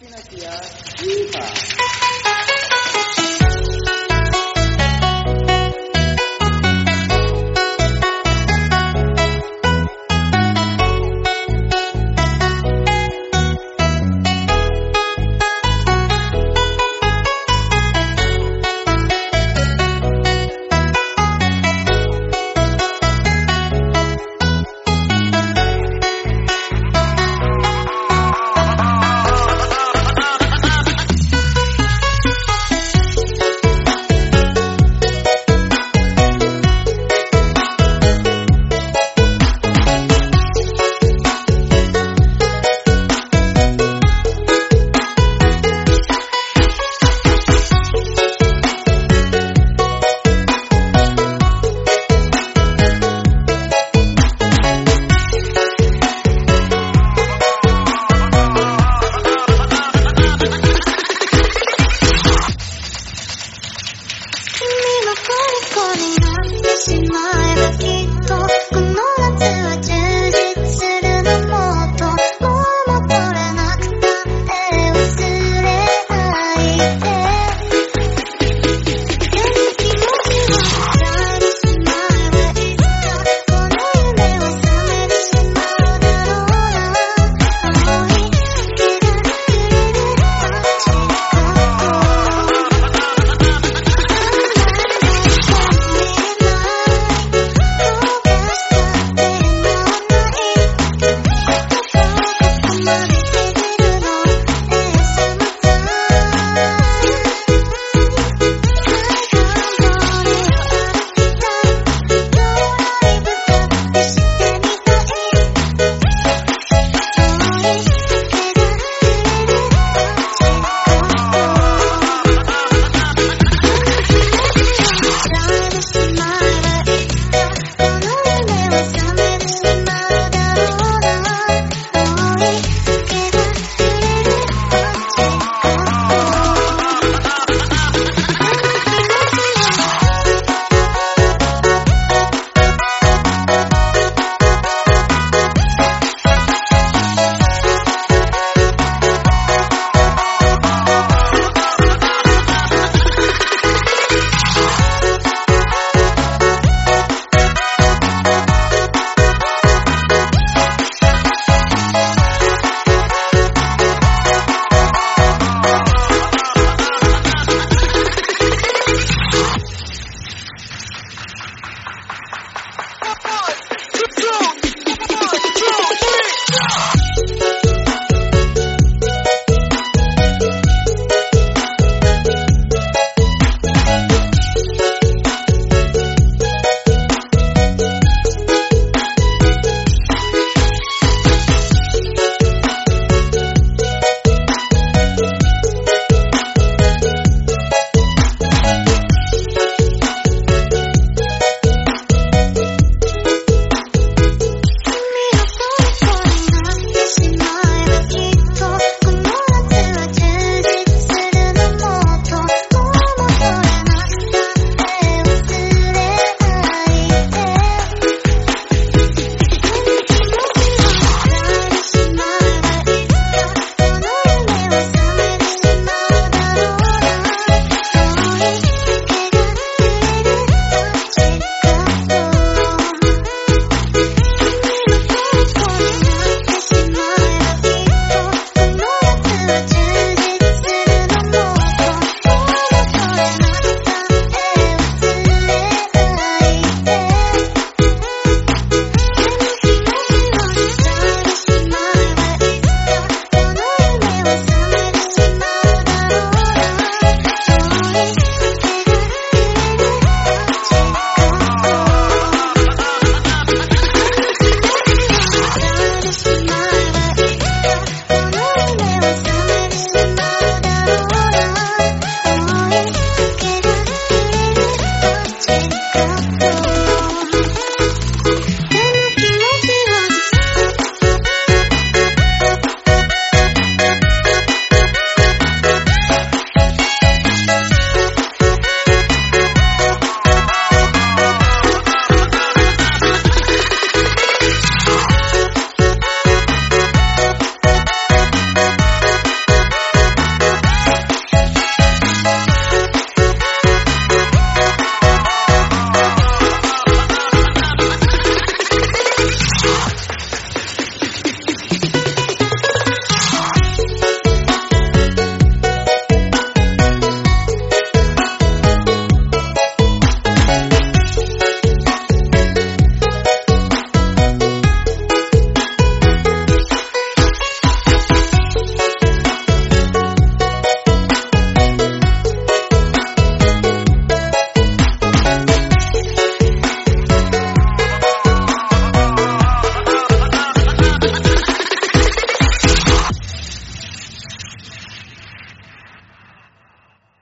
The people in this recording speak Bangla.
Yeehaw. になってしまえばきっと